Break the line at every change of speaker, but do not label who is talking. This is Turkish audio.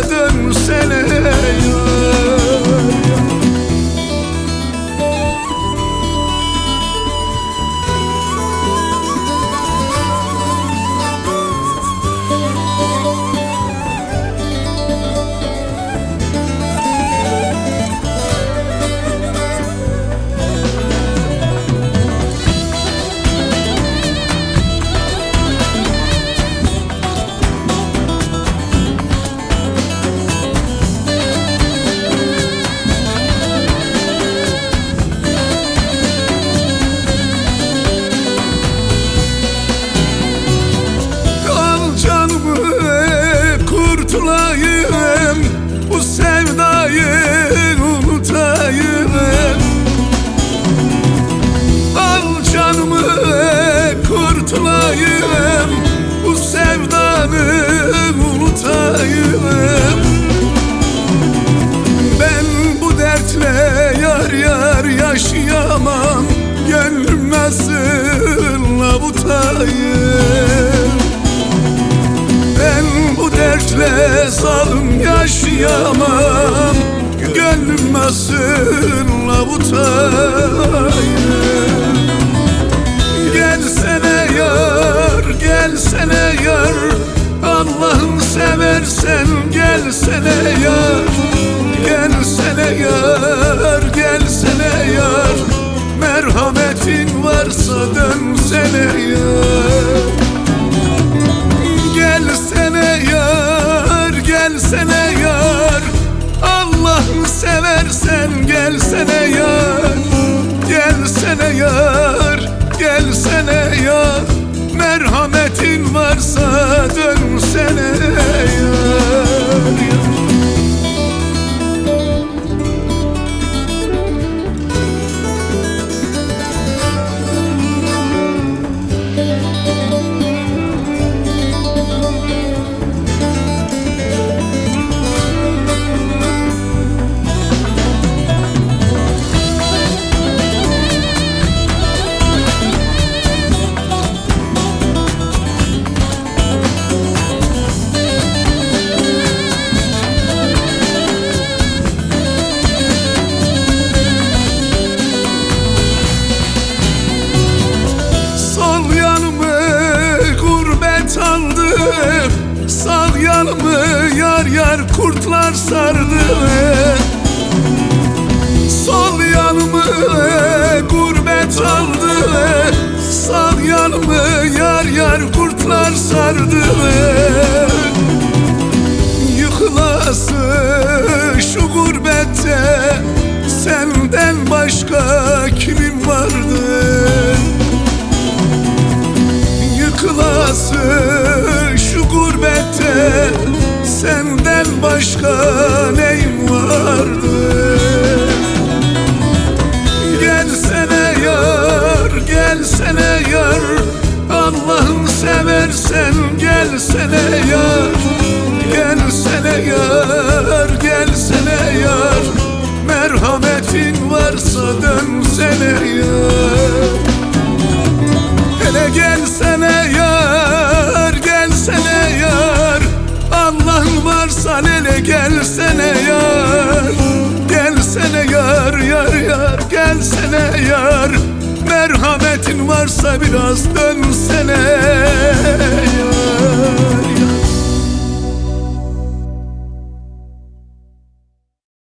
another unutayım Bu sevdanı unutayım. Ben bu dertle yar yar yaşayamam Gönlüm nasıl avutayım Ben bu dertle zalim yaşayamam Gönlüm nasıl avutayım gelsene yar Allah'ım seversen gelsene yar. Güller kurtlar sardı Sol yanımı gurbet aldı Sağ yanımı yar yar kurtlar sardı Yıkılası şu gurbette Senden başka kimim vardı? nereye Hele gelsene yar gelsene yar. Allah'ın varsa hele gelsene yar. Gelsene yar yar yar gelsene yar. Merhametin varsa biraz dönsene yar.